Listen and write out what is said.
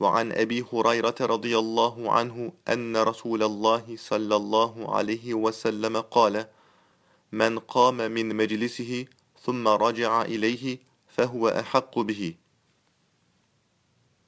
وعن أبي هريرة رضي الله عنه أن رسول الله صلى الله عليه وسلم قال من قام من مجلسه ثم رجع إليه فهو أحق به.